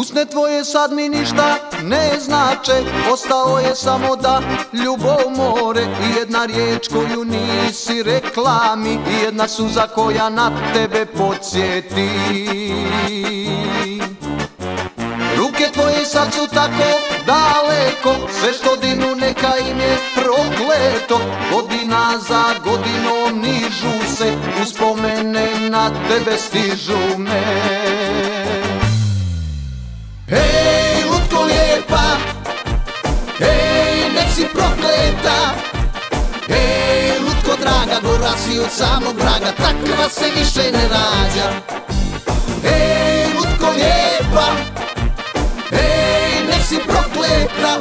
Usne tvoje sad mi ništa ne znače Ostao je samo da ljubov more I jedna riječ koju nisi rekla mi I jedna suza koja na tebe podsjeti. Ruke tvoje sad su tako daleko Sve što dinu neka im je prokleto Godina za godinom nižu se Uspomene na tebe stižu me draga Gora si od samog vraga Takva se više ne rađa. Hej, lutko lijepa Hej, nek si prokleta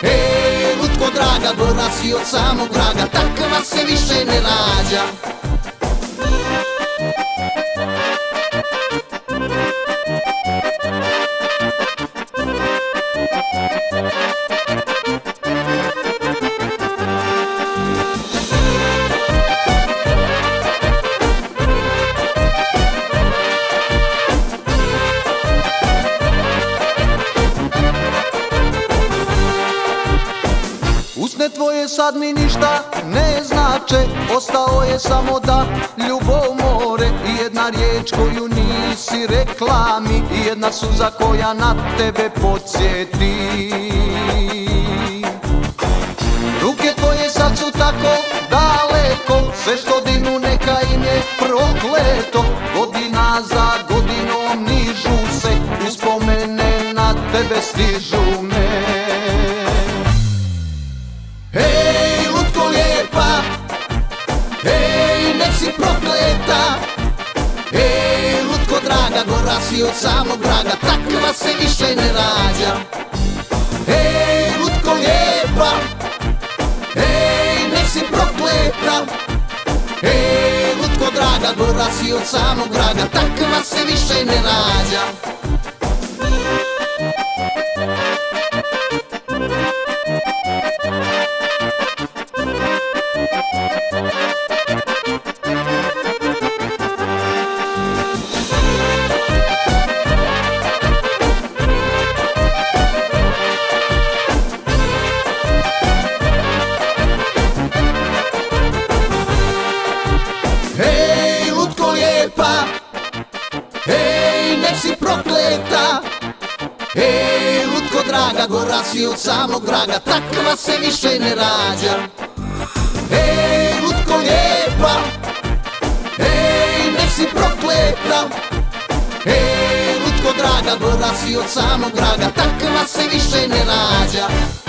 Hej, lutko draga Gora si od samog vraga Takva se više ne rađa Tvoje sad mi ništa ne znače. Ostao je samo da ljubov more. I jedna riječ koju nisi rekla mi. I jedna suza koja na tebe podsjeti. Ruke tvoje sad su tako daleko. Sve što dinu neka im je prokleto. Godina za godinom nižu se. Uspomene na tebe stižu prokleta Hej, lutko draga Gora si od samog vraga Takva se više ne rađa. Hej, lutko lijepa Hej, nek si prokleta Hej, lutko draga Gora si od samog vraga Takva se više ne rađa draga Gora si od samog vraga Takva se više ne rađa. Hej, lutko lijepa Hej, nek si prokleta Hej, lutko draga Gora si od samog vraga Takva se više ne rađa